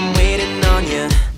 I'm waiting on you.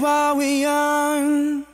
while we're young.